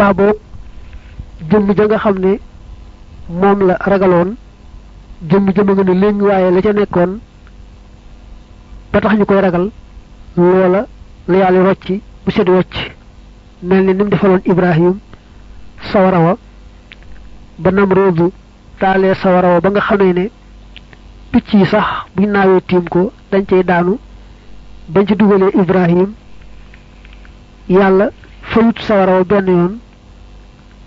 mbaa boog jëmm ja nga xam ne la ragaloon jëmm jëmm nga ne léegi waaye la ca ba tax koy ragal loola la yàlla rocci bu set wocc mel ni ni mu defaloon ibrahim sawara wa ba nam roobu taalee sawara wa ba nga xamee ne picc yi sax buñ naawee ko dañ daanu. Ci ibrahim yàlla fayut sawara wa benn yoon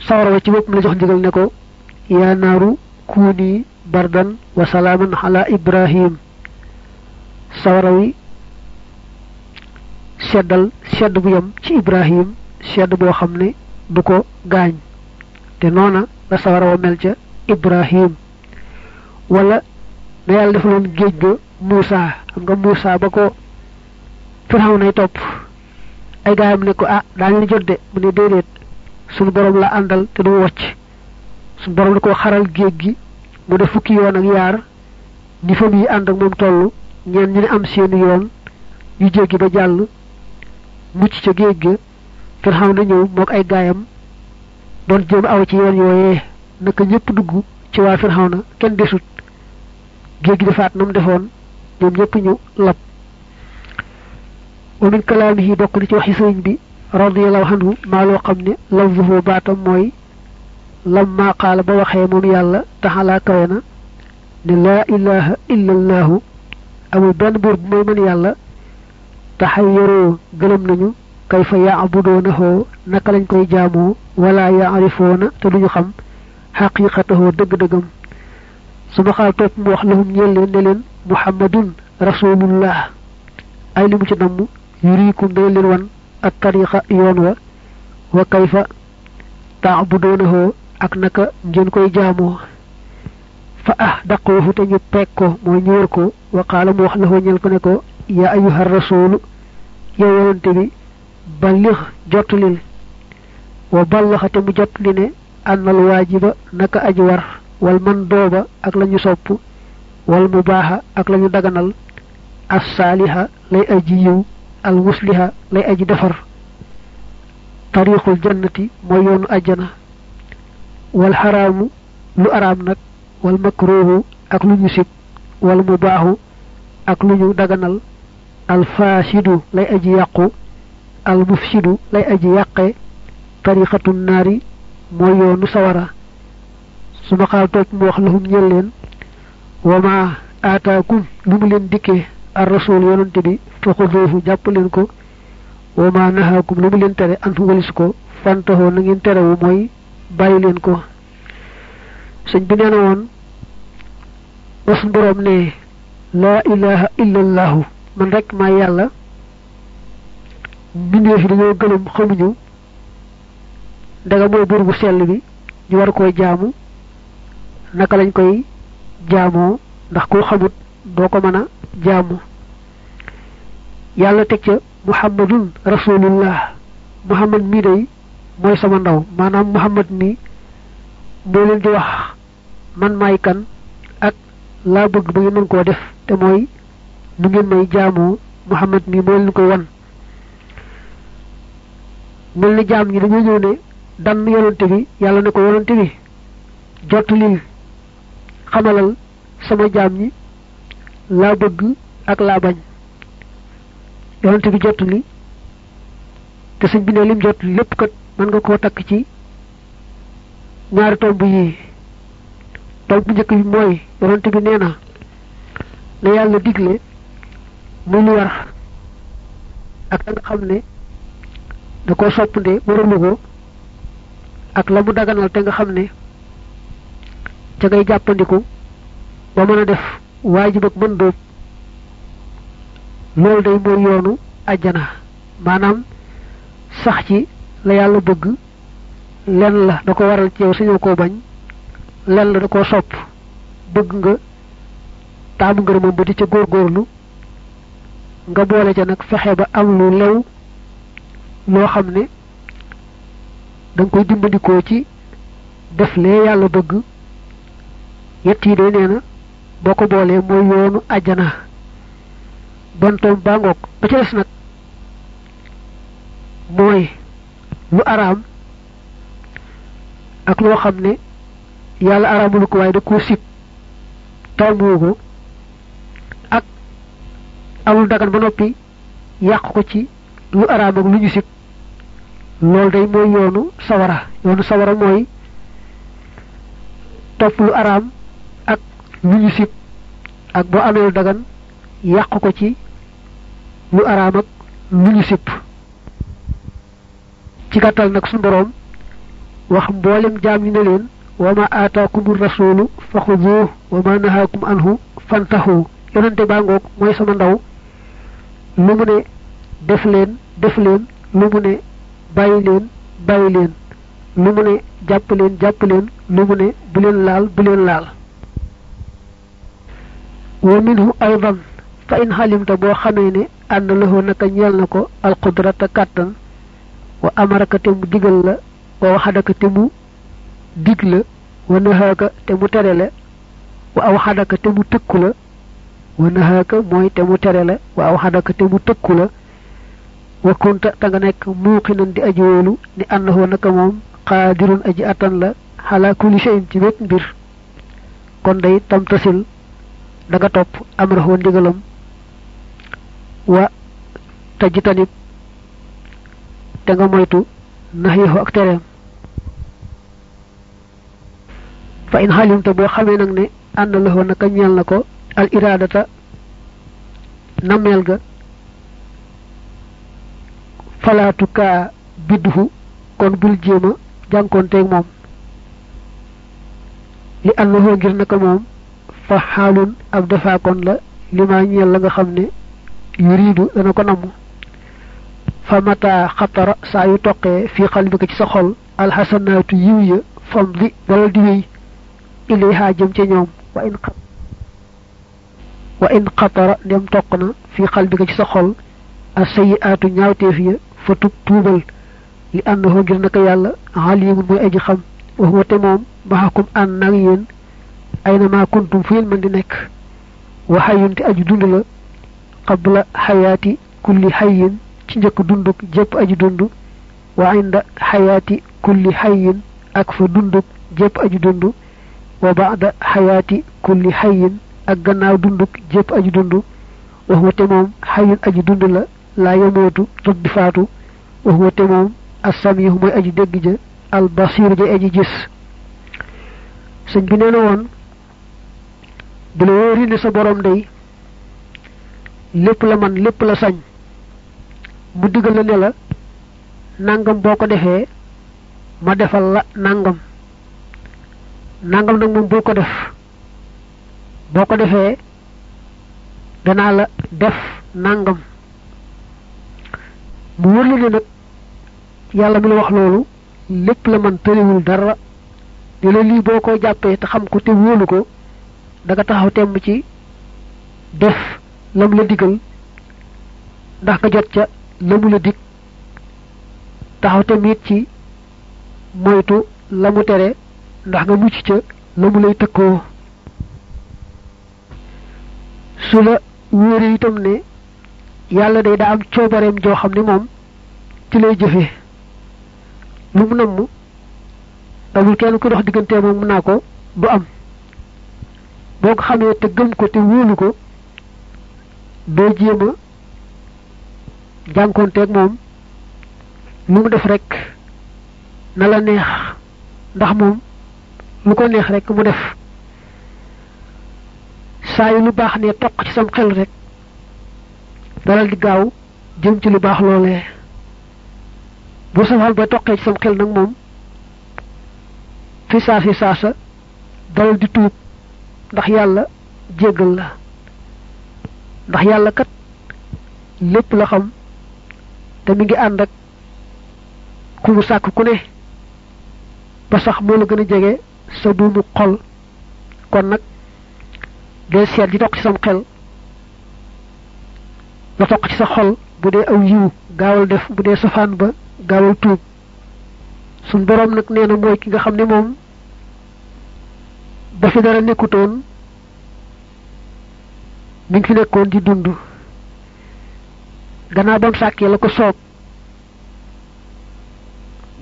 sawara wa ci boppam la jox ndigal ne ko yaa naaru kuuni bardan wa salaaman ala ibrahim. Sawara wi seddal sedd bu yem ci ibrahim sedd boo xam ne du ko gaañ. Te noona la sawara wa mel ca ibrahim. Wala na yàlla defaloon géej ga Muusa. Xam nga Muusa ba ko firaw nay topp ay gaayam ne ko ah daañu la jot suñu borom la àndal te du wocc suñu borom ko xaral géej gi mu def fukki yoon ak yaar ni fa yi ànd ak moom toll ñeen ñu ne am seeni yoon yu jéggi ba jàll mucc ca géej ga firaw na ñëw mook ay gaayam doon jéem aw ci yoon yooyee naka ñëpp dugg ci waa firaw na kenn desut. Géej gi defaat na mu defoon ñoom ñëpp ñu lab. Wa min kalaamihi bokk na ci waxi sëriñ bi radiallahu anhu maa loo xam ne lafzuhu baatam mooy lamma qaala ba waxee moom yàlla taxalaa kawe na ne laa ilaha illa allahu amul benn buur bu mooy mën yàlla taxayyaroo gëlëm nañu kayfa yaabudoonahoo naka lañ koy jaamoo wala yaarifoona te duñu xam xaqiqatahoo dëgg-dëggam su ma xaal topp mu wax lahum ñeel leen ne leen muhammadun rasulullah ay li mu ci namm yuriikum dana leen wan ak tariqa yoon wa wa kayfa taabudoonahoo ak naka ngeen koy jaamoo? fa ah daqoofu te ñu peeg ko mooy ñu wër ko. wa qaala mu wax lahoo ñeel ko ne ko rasulu yow yonante bi wa ballaxa te mu jottuli ne annal naka aji war wal man dooba ak lañu sopp wal mu baaxa ak lañu daganal as saaliha lay aji sib wal mu baaxu ak lu ñu daganal al faasidu lay aji yàqu al mufsidu lay aji yàqe tariqatu naari mooy yoonu sawara su ma xaal toog mu wax lahum ñel leen wa ma aataakum lu mu leen dikkee ar rasul yonante bi fa xuduufu jàpp leen ko. wa ma nahaakum lu mu tere an fu walis ko. fantaxoo na ngeen terewu mooy bàyyi leen ko. bi na woon ba suñ boroom ne laa ilaha illa allahu man rek maa yàlla. mbindee fi dañoo gëlëm xamuñu. ndaga mooy buur bu sell bi ñu war koy jaamu. naka lañ koy jaamoo ndax xamut ko a jaamu. Yàlla teg muhammadun rasulullah. Muhammad mii day mooy sama ndaw. Maanaam muhammad mi moo leen di wax man maay kan ak laa bëgg ngeen mën koo def te mooy nu ngeen may muhammad mi moo leen koy wan. Mel ni jaam ñi dañoo ñëw ne dann yonante bi yàlla ne ko yonante bi jottulil xamalal sama jaam laa bëgg ak laa bañ. Yonante bi jottuli te sëñ bi ne lim jottuli lépp kat mën nga koo takk ci ñaari tomb yi. Tomb bu njëkk bi mooy yonante bi nee na la yàlla digle muy lu war ak nga xam ne da ko soppnde waralu ko ak la mu daganal te nga xam ne ca ngay jàppandiku ba mën a def waajib ak mën dóob loolu day mooy yoonu ajjana maanaam sax ci la yàlla bëgg lenn la da ko waral ci yow sañoo koo bañ lenn la da koo sopp. Bëgg nga taamu ngërëmam ba di ca góorgóorlu nga boole ca nag fexe ba am lu lew loo xam ne da nga koy dimbandikoo ci def lee yàlla bëgg. Yett yi na boo ko boolee mooy yoonu àjjana. Bontoom baa ngoog ba ca des nag mooy lu araam ak loo xam ne yàlla ko waaye da koo sib. Taamuwu ko ak amul dagan ba noppi yàq ko ci lu araam ak lu ñu sib. Day mooy yoonu sawara. Yoonu sawara mooy topp lu araam ak lu ñu sib ak dagan yàq ko ci lu araam ak lu ñu sib ci gàttal nag suñu boroom wax mboolem jaam ñi leen wa ma rasulu fa xuduuh wa ma nahaakum anhu fantahu yonente baa ngoog mooy sama ndaw lu mu ne def leen def leen lu mu ne bàyyi leen bàyyi leen. Lu mu ne leen leen lu mu ne bu leen laal bu leen laal wa minhu aydan fa in xalimta boo xamee ne ànd lahu naka ñeel na ko alqudrata kàttan wa amaraka te mu digal la wa waxadaka te mu dig la wa nahaaka te mu tere la wa aw xadaka te mu tëkku la wa nahaaka mooy te mu wa aw xadaka te mu wa kunta ta nga nekk muuqinan di aji wóolu ni annahu naka moom qaadirun aji attan la xalaa kulli shay'in ci wét mbir. Kon tamtasil da nga topp amrahu ndigalam wa tajtanib te nga moytu nahiyahu ak tereem. Fa in xalimta boo xamee nag ne ànd la naka ñeel na ko al iradata nammeel ga falaatu kaa bidduhu kon bul jéema jànkoonteeg moom. Li annahu ngir naka moom fa xaalun ab defaakoon la li ma ñeel la nga xam ne yuriidu dana ko namm fa mata xatara saa yu toqee fii xalbika ci sa xol alxasanaatu yiw ya fam di dalal di wéy ilayha jëm ca ñoom wa in wa in xatara ndem toq na fii xalbika ci sa xol a sayiaatu ñaawteef ya fa tub tuubal li annahu ngir naka yàlla alimun mooy aji xam wa huwa te moom maxakum ànd nag yéen ay na maa kuntum fu yéen mën di nekk wa xayun te aji dund la qabla xayaati kulli xayin ci njëkk dunduk jépp aji dund wa inda xayaati kulli xayin ak fa dunduk jépp aji dund wa baada xayaati kulli xayin ak gannaaw dunduk jépp aji dund wa huwa te moom xayun aji dund la laa yamootu tut di faatu wa huwa te moom assamihu mooy aji dégg ja al basir ja aji gis sëñ bi nee na woon bu la wóori ne sa borom day lépp la man lépp la sañ. Mu digal la ne la nangam boo ko defee ma defal la nangam. Nangam nag moom boo ko def. Boo ko defee danaa la def nangam. Mu wër la ne nag yàlla mi wax loolu lépp la man dara. Ne la lii boo ko jàppee te xam ko te da nga taxaw temb ci def lam la digal ndax nga jot ca la mu la dig taxaw tamit ci moytu la mu tere ndax nga mucc ca la mu lay tëkkoo su la wóore itam ne yàlla day daa am coobareem joo xam ne moom ci lay jëfee lu mu namm amul kenn ku dox diggante moom mun naa ko du am boo ko xamee te gëm ko te wóolu ko doo jéem a jànkoonteeg moom lu mu def rek na la neex ndax moom lu ko neex rek mu def. Saa lu baax ne toq ci sam xel rek dalal di gaaw jëm ci lu baax loolee. Bu safaan ba toqee ci sam xel nag moom fi saa si saasa dalal di tuub ndax yàlla jéggal la. ndax yàlla kat lépp la xam te mi ngi ànd ak ku mu sàkk ku ne ba sax moo la gën a jege sa buumu xol. kon nag del seet di toq ci sam xel la toq ci sa xol bu dee aw yiw gaawal def bu dee safaan ba gaawal tuub. suñ boroom nag nee na ki nga xam ne ba fi dara nekkutoon. mi ngi fi nekkoon di dund. gannaaw bam sàkkee la ko soob.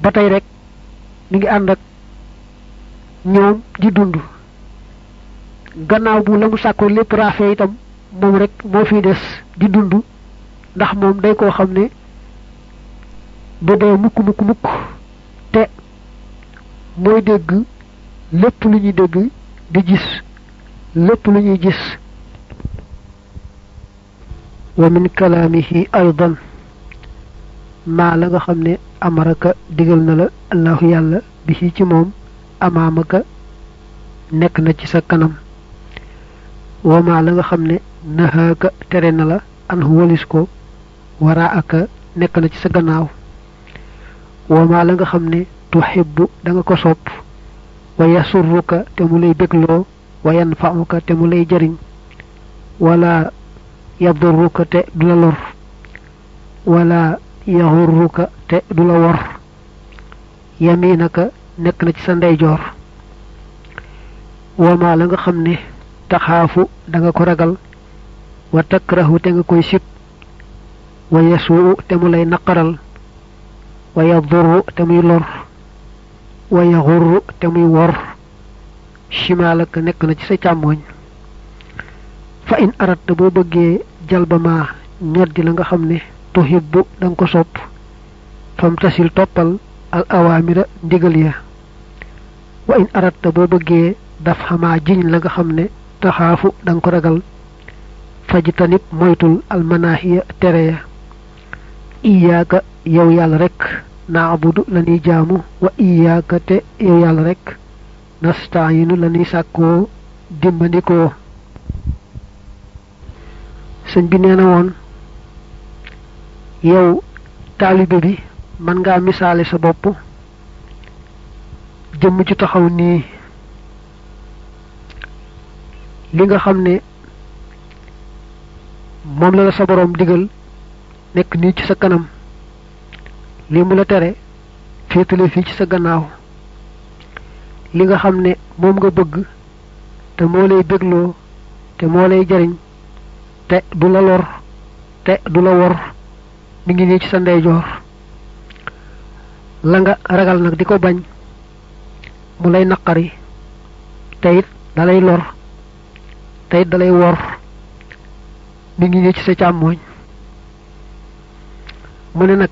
ba tey rek mi ngi ànd ak ñoom di dund. gannaaw bu la mu sàkkoon lépp raafe itam moom rek moo fi des di dund. ndax moom day koo xam ne du dee mukk mukk mukk. te mooy dégg lépp lu ñuy dégg di gis lépp lu ñuy gis. wa min kalaamihi aydan maa la nga xam ne amaraka digal na la allahu yàlla bi ci moom amaamaka nekk na ci sa kanam. wa la nga xam ne nahaaka tere na la anhu walis ko waraa aka nekk na ci sa gannaaw. wa la nga xam ne tuhibbu da nga ko sopp. Wa yasurruka te mu lay bégloo wa yanfa'uka te mu lay jariñ wala yadurruka te du la lor wala yaxurruka te du la wor yaminaka nekk na ci sa ndeyjoor wama la nga xam ne taxaafu da nga ko ragal wa takrahu te nga koy sib wa yasuu te mu wa yadurru te muy lor wa yaxurru te muy wor chimaalaka nekk na ci sa fa in aratta boo bëggee jalbama ñoddi la nga xam ne tuhibbu da nga ko sopp fam tasil toppal al awaamira ndigal ya wa in aratta boo bëggee daf xamaa jiñ la nga xam ne taxaafu da nga ko ragal fajtanib moytul al manaahiya tere ya iyaaka yow yàlla rek naabudu la ñuy jaamu wa iyaaka te yow yàlla rek. Nastaayinu la ñuy sàkkoo dimbandikoo sëñ bi nee na woon yow taalibe bi mën ngaa misaale sa bopp. Jëmm ci taxaw nii li nga xam ne moom la sa boroom digal nekk nii ci sa kanam li mu la tere féetale fii ci sa gannaaw. Li nga xam ne nga bëgg te moo lay te moo lay jariñ te du la lor te du la wor mi ngi nii ci sa ndeyjoor. La nga ragal nag di ko bañ mu lay naqari te it lor te it dalay wor mi ngi nii ci sa càmmooñ mu ne nag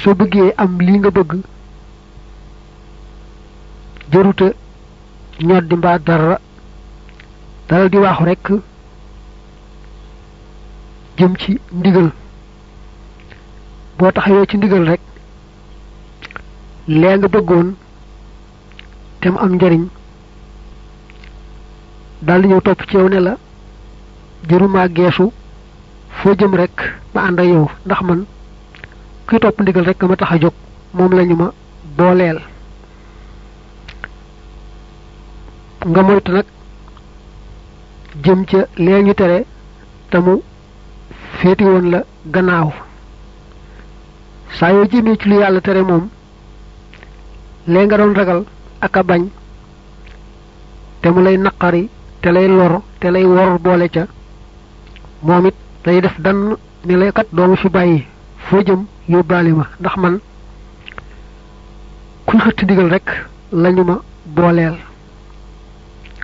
soo bëggee am lii nga bëgg jëruta ñoddi mbaa dara. Dalal di waaxu rekk jëm ci ndigal. Boo taxawee ci ndigal rek lee nga bëggoon te am njariñ daldi ñëw topp ci yow ne la jëruma geesu foo jëm rek ma ànd yow ndax man kuy topp ndigal rek ma tax a moom lañu ma booleel. Nga moytu nag jëm ca lee ñu tere te woon la gannaaw. Yoo jëmee ci lu tere moom nga doon ragal ak a bañ te mu lay naqari te lay lor te lay wor boole ca moom it day def dann ni lay kat doomu fi bàyyi foo jëm yóbbaale ma. ndax man kuy xëtt ndigal rek lañu ma booleel.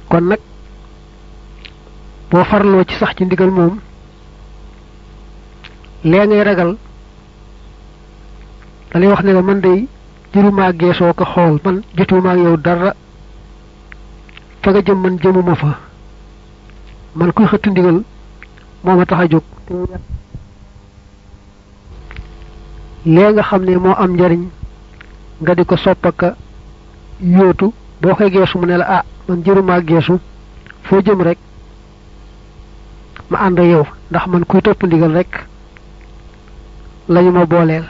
kon nag boo farloo ci sax ci ndigal moom lee ragal dalay wax ne la man day jërumaa geesoo ko xool man jotumaa yow dara fa nga jëm man jëmuma fa. man kuy xëtt ndigal lee nga xam ne moo am njariñ nga di ko soppaka yóotu. boo koy mu ne la ah man jëm rek ma ànd yow ndax man kuy topp ndigal rek lañu ma booleel.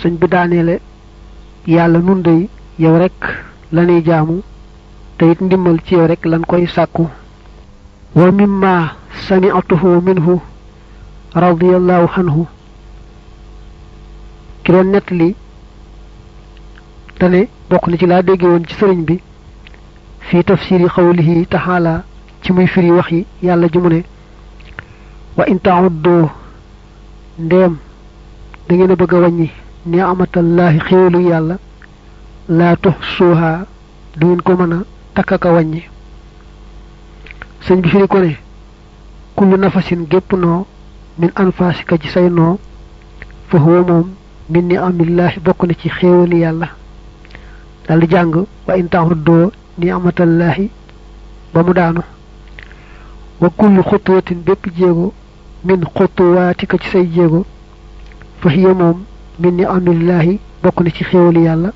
Sëñ bi daaneele yàlla nun dey yow rek lanuy jaamu te it ndimmal ci yow rek lan koy wa mimma minhu radiyallahu anhu ki doon nettali te ne bokk na ci laa dégge woon ci sëriñ bi fii tafsiri xawlihi taxaala ci muy firi wax yi yàlla ji mu ne wa in ta'uddu ndéem da ngeen a bëgg a wàññi ni'matallahi xéewalu yàlla laa tux suuha du ngeen ko mën a takkaka wàññi sëñ bi firi ko ne kullu nafasin gépp noo min anfasika ci say noo fa huwa moom من نعم الله بكنا كي خيول يالا دال جانغ وان تعرضوا نعمة الله بمدانو وكل خطوة بيب جيغو من خطواتك كي جيغو فهي موم من نعم الله بكنا كي خيول يالا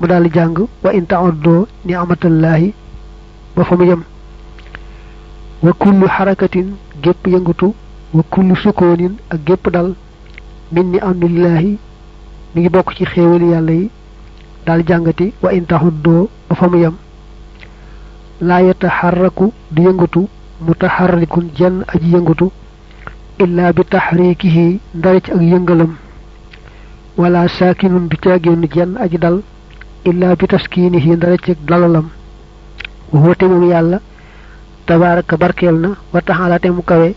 مدال جانغ وان تعرضوا نعمة الله بفهم يم وكل حركة جيب ينغتو وكل سكون أجيب دال min ni amillaahi mi ngi bokk ci xéewali yàlla yi daal jàngati wa in taxuddoo fa mu yem laa yataxarraku du yëngatu mutaxarrikun jenn aji yëngatu illaa bi taxriikihi ndara ci ak yëngalam wala saakinun du caagéenu jenn aji dal illaa bi taskiinihi ndara ci ak dalalam woote moom yàlla tabaaraka barkeel wa taxaala te mu kawe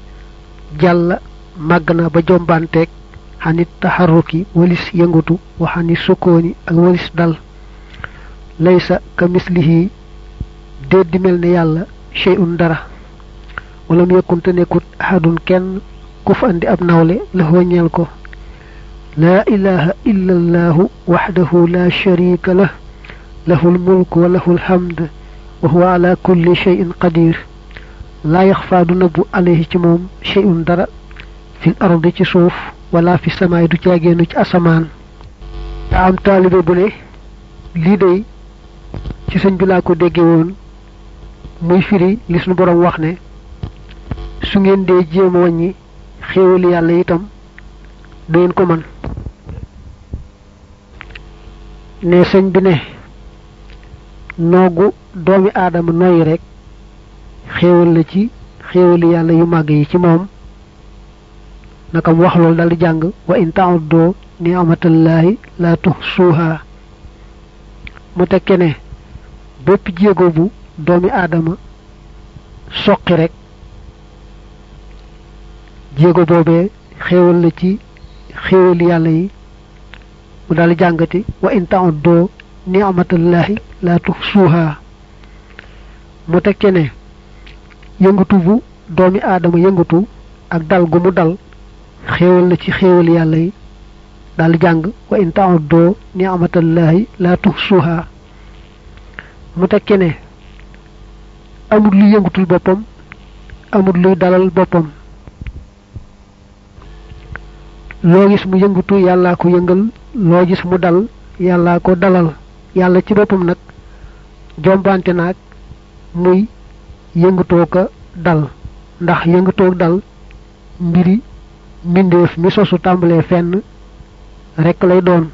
jàll màgg ba jombanteeg xanit taxarruki walis yëngatu wa xanit sukkooni ak walis dal. Laysa ka mislihi déet di mel ne yàlla shay'un dara. Wala mu yëkkunte nekkut ahadun kenn ku fa andi ab nawle la ñeel ko. Laa ilaha illa allahu waxdahu la sharika lah lahu lmulk wa lahu lhamd wa huwa ala kulli shay'in qadir. Laa yaxfaa du nëbbu alayhi ci moom shay'un wala fi samaay du caageenu ci asamaan. Daa am taalibe bu ne lii day ci sëñ bi laa ko dégge woon. Muy firi li suñu boroom wax ne su ngeen dee jéem wàññi xéewali yàlla itam du ngeen ko man. Ne sëñ bi ne noogu doomi aadama noyyi rek xéewal la ci xéewali yàlla yu yi ci naka mu wax loolu dal di jàng wa in ta'uddu ni'matallahi la tuhsuha. Mu tekke ne jéego bu doomi aadama soqi rek jéego boobee xéewal la ci xéewali yàlla yi. Mu dal di jàngati wa in ta'uddu ni'matallahi la tuhsuha. Mu tekke ne yëngatu bu doomi aadama yëngatu ak dal gu mu dal xéewal la ci xéewal yàlla yi. daal jàng wa in ta'uddu ni'matallahi la tuhsuha. mu tekke ne amul luy yëngutul boppam amul luy dalal boppam. loo gis mu yëngutu yàllaa ko yëngal loo gis mu dal yàllaa ko dalal. yàlla ci boppam nag jombante naag muy yëngutoo ko dal. ndax yëngutoo dal mbiri mbindeef mi sosu tàmbalee fenn rekk lay doon.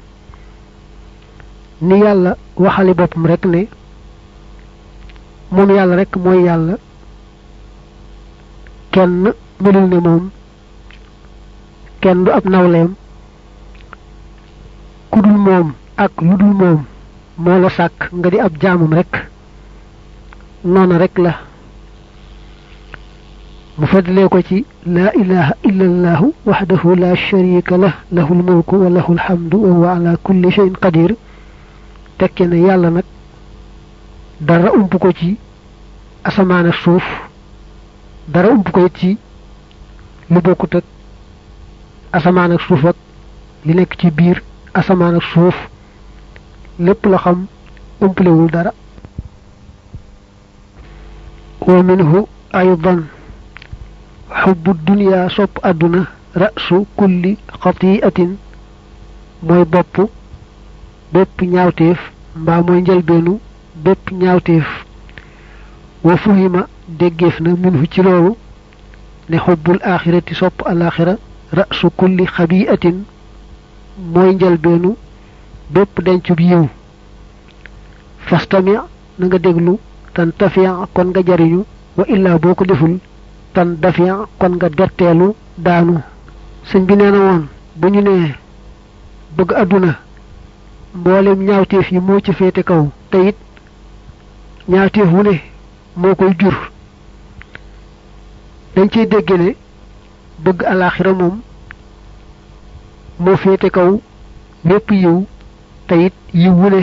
Ni yàlla waxali boppam rekk ne moom yàlla rekk mooy yàlla. Kenn melul ne moom kenn du ab nawleem. Ku dul ak lu dul moom moo la sàkk nga di ab jaamam rekk noona rekk la مفدليكو تي لا إله إلا الله وحده لا شريك له له الملك وله الحمد وهو على كل شيء قدير. تكينا يالا نك دار امبوكو تي أسمان الصوف دار امبوكو تي أسمعنا بوكوت اسمان الصوف لي نك تي بير اسمان الصوف لب ومنه أيضا حب الدنيا صب أدنى رأس كل خطيئة. موي بوب بوب نياوتيف با موي نجل بينو بوب نياوتيف. وفهم دغيفنا من في لولو ني حب الآخرة صب الآخرة رأس كل خبيئة. موي نجل بينو بوب دنتو بيو. فاستمع نغا دغلو تنتفع كون غا جاريو وإلا بوكو ديفول. Tan dafiya kon nga detteelu daanu. Sëñ bi nee na woon bu ñu nee bëgg àdduna mboolem ñaawteef yi moo ci féete kaw te it ñaawteef wu ne moo koy jur. Dañ ciy dégg ne bëgg alaxira moom moo féete kaw lépp yiw te it yiw wu ne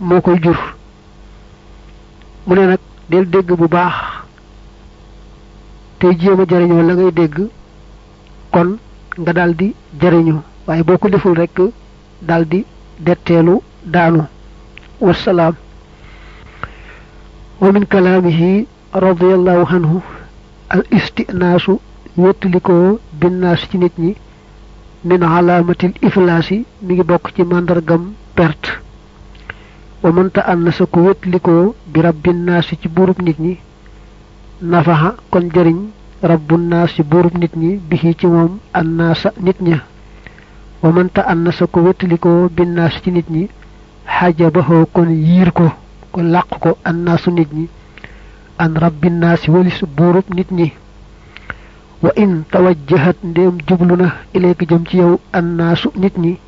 moo koy jur. Mu ne nag del dégg bu baax tey jéem a jariñoo la ngay kon nga daldi jariñu. Waaye boo deful rekk daldi detteelu daanu. Wasalaam wa min kalaamihi radiallahu anhu al istinaasu wettalikoo binnaas ci nit ñi min alaamatil iflaasi mi ngi bokk ci màndargam perte. Wa mënta ànd sa ko wettalikoo bi rabbinnaasi ci nit ñi nafaxa kon jëriñ rabbunnaas ci buurub nit ñi bixi ci moom annaasa nit ña. Wa mënta ànd sa ko wettalikoo binnaas ci nit ñi xaja baxoo kon yiir ko ko làq ko annaasu nit ñi an rabbinnaasi walis buurub nit ñi. Wa in tawajjahat ndéem jublu na ilayka jëm ci yow annaasu nit ñi.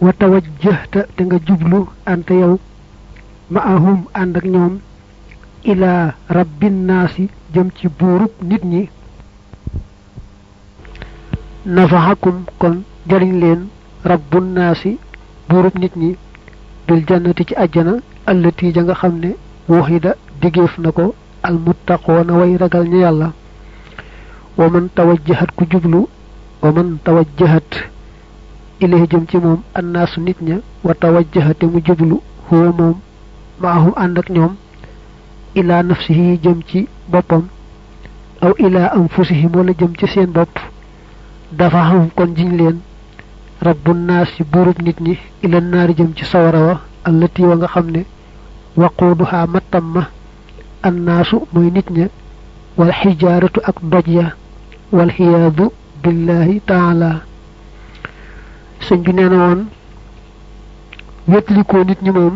Wa tawajjahta te nga jublu ante yow ma'ahum ànd ak ñoom ila rabbinnaasi jëm ci buurub nit ñi. Nafaxakum kon jariñ leen rabbunnaasi buurub nit ñi. Bil jannati ci àjjana allati ja nga xam ne digéef na ko almuttaqoona way ragal ñu yàlla. Wa man tawajjahat ku jublu wa man tawajjahat ilayhi jëm ci moom annaasu nit ña wa tawajjahate mu jublu huwa maahum ànd ak ilaa nafsihi jëm ci boppam aw ilaa anfusihim wala jëm ci seen bopp dafa xam kon jiñ leen rabbu naas ci buurub nit ñi ila naari jëm ci sawara wa allati wa nga xam ne waquuduhaa mattam ma annaasu mooy nit wal xijaaratu ak ya wal xiyaadu billahi taala. Sëñ bi nee na woon nit ñi moom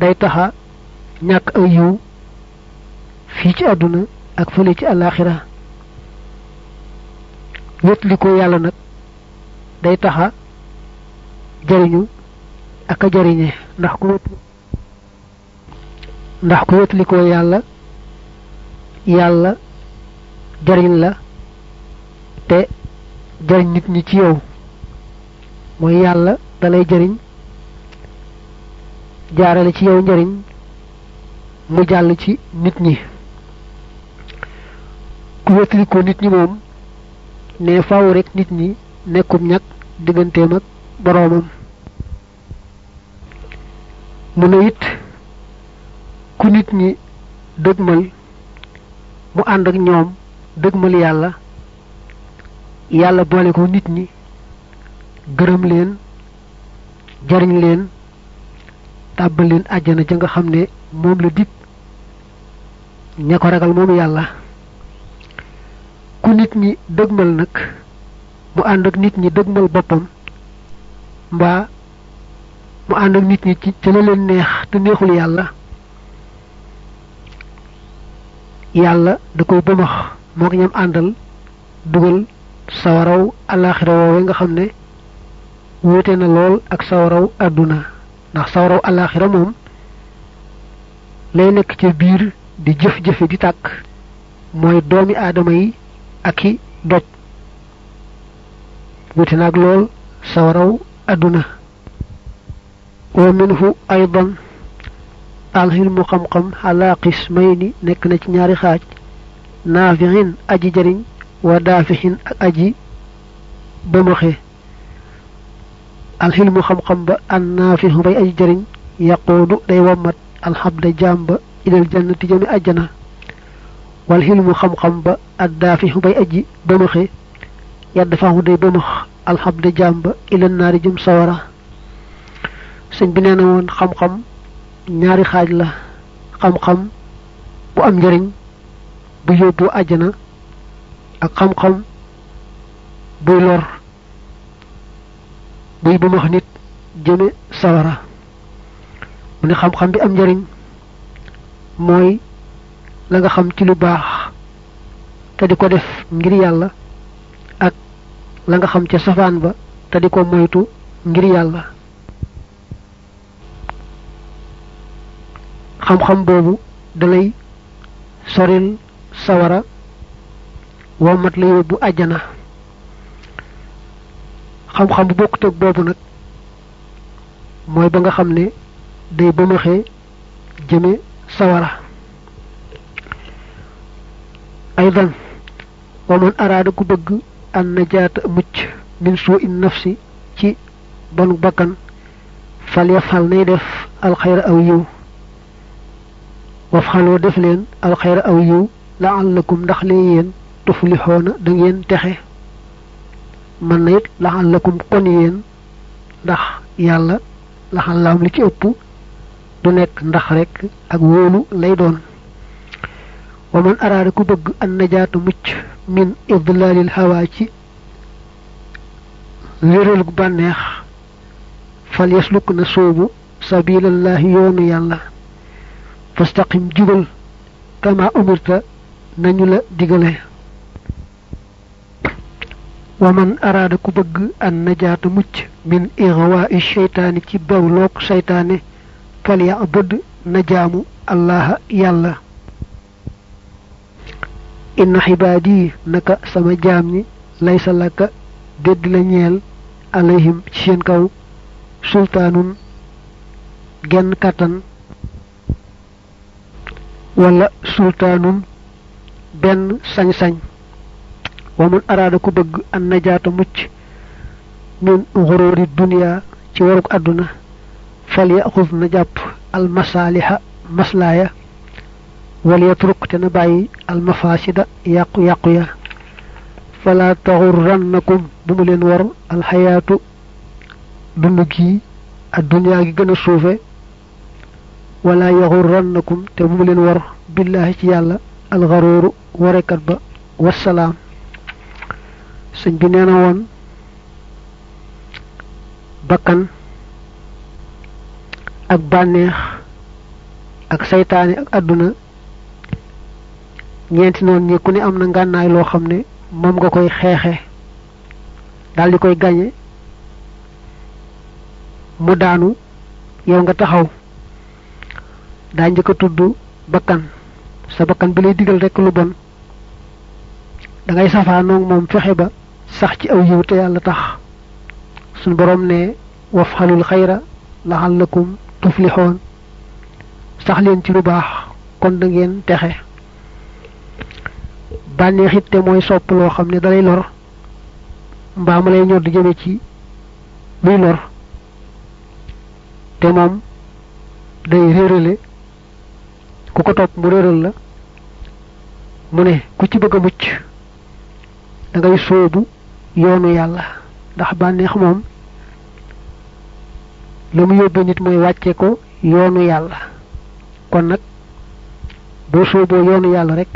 day taxa ñàkk ay yiw fii ci àdduna ak fële ci àllaaxira. Wétlikoo yàlla nag day taxa jariñu ak a jariñe. Ndax ku wét ndax ku yàlla yàlla jariñ la te jariñ nit ñi ci yow. Mooy yàlla dalay jariñ jaarale ci yow njariñ mu jàll ci nit ñi. Ku wétlikoo nit ñi moom ne faaw rek nit ñi nekkum ñag digganteem ak boroomam. Mu ne it ku nit ñi dëgmal mu ànd ak ñoom dëgmal yàlla yàlla boole ko nit ñi gërëm leen jariñ leen tàbbal leen àjjana ja nga xam ne moom la dig. Ña ko ragal moom yàlla. Ku nit ñi nag mu ànd ak nit ñi boppam mbaa mu ànd ak nit ñi ci ci la leen neex te neexul yàlla. Yàlla da koy bëmax moo ko ñam àndal dugal sawaraw alaxira nga xam ne wuute na lool ak sawaraw àdduna ndax sawaraw alaxira moom lay nekk ca biir di jëf-jëfe di tàkk mooy doomi aadama yi ak i doj wuute na ak lool sawaraw àdduna wa minhu aydan alxilmu xam-xam ala qismayni nekk na ci ñaari xaaj naafihin aji jariñ wa daafixin ak aji bëmaxe alxilmu xam-xam ba an naafixu bay aji jariñ yaquudu day wommat alxabda jaam ba ilal jannati jëmi ajjana wal xilmu xam-xam ba ad daafixu bay aji bëmaxe yadd faxu day bëmax alxabda jaam ba ilal naari jëm sawara sëñ bi nee na woon xam-xam ñaari xaaj la xam-xam bu am njariñ bu yóbbu àjjana ak xam-xam buy lor buy bu max nit jëme sawara. Mu ne xam-xam bi am njariñ mooy la nga xam ci lu baax te di def ngir yàlla ak la nga xam ca safaan ba te di ko moytu ngir yàlla. Xam-xam boobu dalay soril sawara womat la yóbbu àjjana xam-xam bu bokkut ak boobu nag mooy ba nga xam ne day bëmaxee jëme sawara aydan wa man araada ku bëgg an najaata mucc min suu in nafsi ci bonu bakkan fal yafal nay def alxayra aw yiw wafxaloo def leen alxayra aw yiw laallakum ndax lee yéen tuflixoona texe mën na it laallakum kon yéen ndax yàlla laxallaam li ci ëpp du nekk ndax rek ak wóolu lay doon wa man araada ku bëgg an najaata mucc min idlalil hawa ci wéralug bànneex fal yasluk na soobu sabilallahi yoonu yàlla fastaqim jubal kama umirta nañu la digale wa man araada ku an najaata mucc min ixwaa'i sheytaani ci bewloog seytaane fal yabud na jaamu allaha yàlla inna xibaadi naka sama jaam ñi laysa laka dédd la ñeel alayhim ci seen wala sultaanun benn sañ-sañ ومن أراد كبغ النجاة مج من غرور الدنيا تورك أدنى فليأخذ نجاة المصالح مصلايا وليترك تنبعي المفاسد يقيا يقيا. فلا تغرنكم بملين ور الحياة بمجي الدنيا جنة صوفة. ولا يغرنكم تبملين ور بالله تيالا الغرور وركب والسلام. Sëñ bi nee na woon bakkan ak bànneex ak saytaane ak àdduna ñeenti noonu ñi ku ne am na ngànnaay loo xam ne moom nga koy xeexe daal di koy gañe mu daanu yow nga taxaw daa njëkk a bakkan sa bakkan bi lay digal rekk lu bon da ngay safaanoog moom fexe ba sax ci aw yiw te yàlla tax. Suñ boroom ne wafxalul xayra laxallakum tuflixoon sax leen ci lu baax kon da texe. Bànneex it te mooy sopp loo xam ne dalay lor. Mbaa mu lay ñor di jëme ci luy lor. Te moom day réerale. Ku ko topp mu réeral la. Mu ne ku ci bëgg a mucc da ngay sóobu yoonu yàlla ndax bànneex moom la mu yóbbee nit mooy wàcce ko yoonu yàlla kon nag boo sóoboo yoonu yàlla rek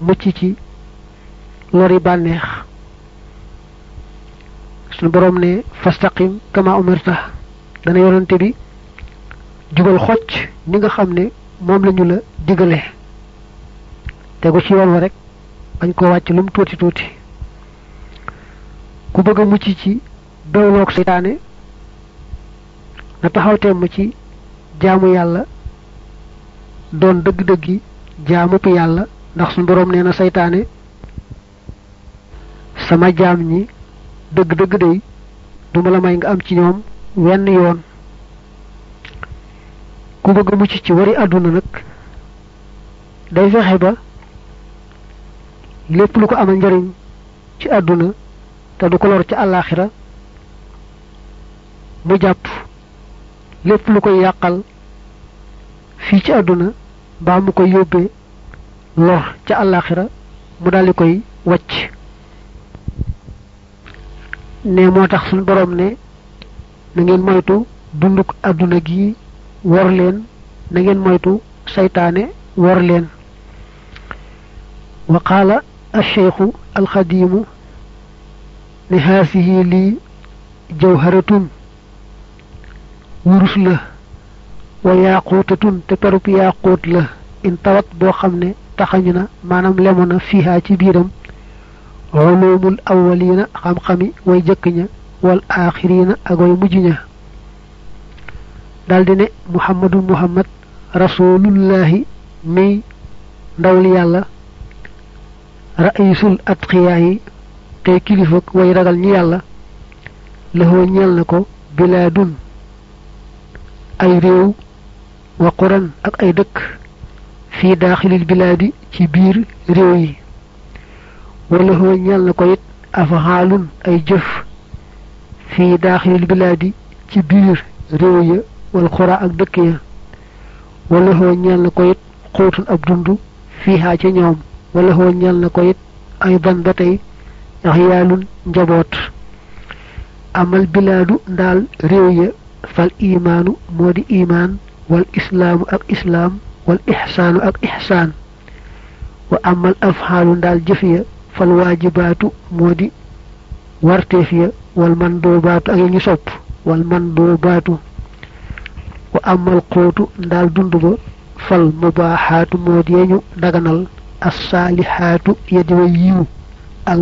mucc ci lori bànneex suñu boroom ne fastaqim kama umirta dana yonante bi jubal xocc ni nga xam ne moom lañu la digale tegu ci yoon wa rek bañ ko wàcc lu mu tuuti tuuti. Ku bëgg mucc ci bewloog seytaane na taxaw temm ci jaamu yàlla doon dëgg-dëggi jaamup yàlla ndax suñu boroom nee na sama jaam ñi dëgg-dëgg day duma la may nga am ci ñoom wenn yoon. Ku bëgg mucc ci wari àdduna nag day fexe ba lépp lu ko amal njariñ ci àdduna te du ko lor ci àllaaxira mu jàpp lépp lu koy yàqal fii ci àdduna mbaa mu koy lor àllaaxira mu daldi koy wacc ne moo tax suñ boroom ne na ngeen moytu dunduk àdduna gi wor leen. Na ngeen moytu saytaane wor leen. Wa qaala perub yaaquut la in tawat boo xam ne taxañu na maanaam lemu na fiihaa ci biiram ulumul awwalina xam-xami way jëkk ña wal aaxirina ak way mujj ña daldi ne muhammadu muhammad rasulullahi miy ndawli yàlla raisul atqiyaa yi tey kilifa way ragal ñi yàlla lëxoo ñeel na ko bilaadun ay réew wa quran ak ay dëkk fii daaxilil bilaadi ci biir réew yi wala hoo ñal na ko it afxaalun ay jëf fii daaxilil bilaadi ci biir réew ya wal xura ak dëkk ya wala hoo ñal na ko it xóotun ab dund fiihaa ca ñoom wala hoo ñal na ko it ay ban ba tey axyaalun njaboot. Amal bilaadu ndaal réew ya fal imaanu moo di imaan wal islaamu ak islaam wal ixsaanu ak ixsaan wa amal afxaalu ndaal jëf ya fal waajibaatu moo di warteef ya wal mandoobaatu ak ya ñu sopp wal mandoobaatu. Wa amal xóotu ndaal dund ba fal mubaaxaatu moo di ya ñu daganal assaalihaatu ya di wa yiw al